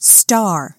star.